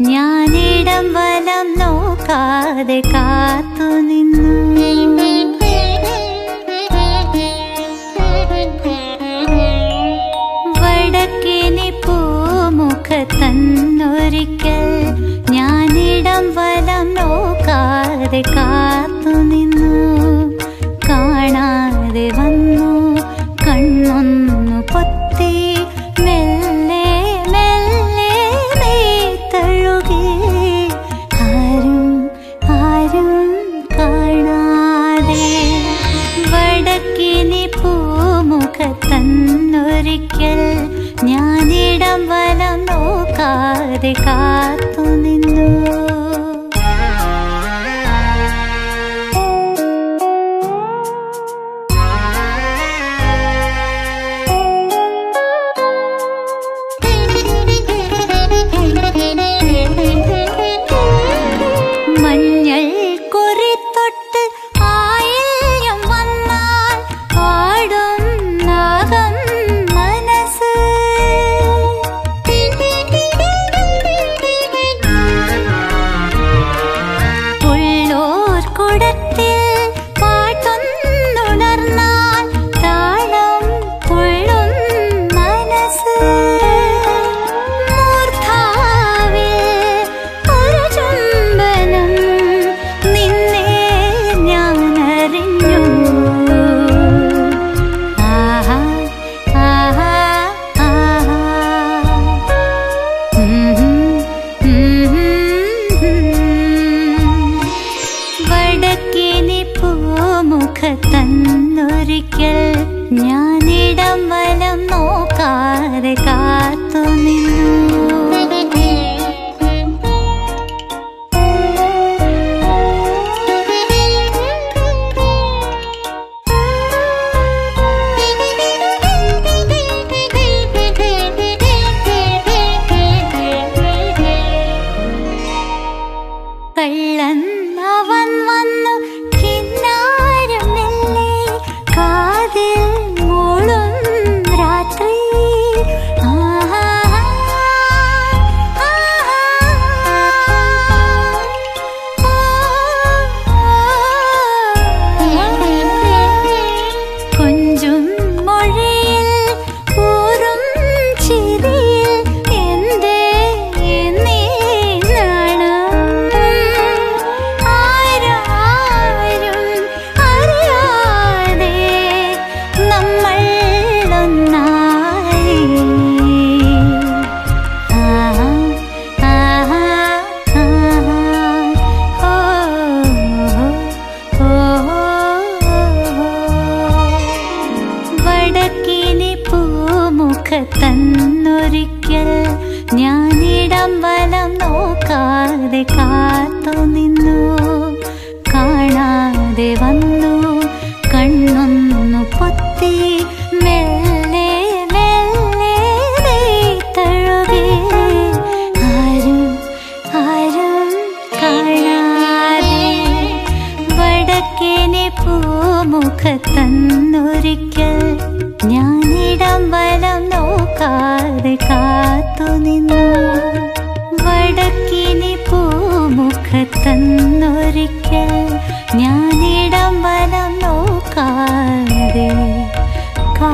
ഞാനിടം വലം നോക്കാതെ കാത്തു നിന്നു. വടക്കിനി പൂമുഖത്തന്നൊരിക്കൽ ഞാനിടം വലം നോക്കാതെ കാത്തു വടക്കിനി പൂമുഖത്തന്നൊരിക്കൽ ഞാനിടം വലം നോക്കാതെ കാത്തു പൂമുഖത്തന്നൊരിക്കൽ ഞാനിടം വലം നോക്കാതെ കാത്തു നിന്നു നോക്കാതെ കാത്തു നിന്നു കാണാതെ വന്നു. കണ്ണൊന്നു പൊത്തി മെല്ലെ മെല്ലെ തഴുകി. ആരും ആരും കാണാതെ വടക്കിനി പൂമുഖത്തന്നൊരിക്കൽ ഞാനിടം വലം നോക്കാതെ പൂമുഖത്തന്നൊരിക്കൽ ഞാനിടം വലം നോക്കാതെ കാ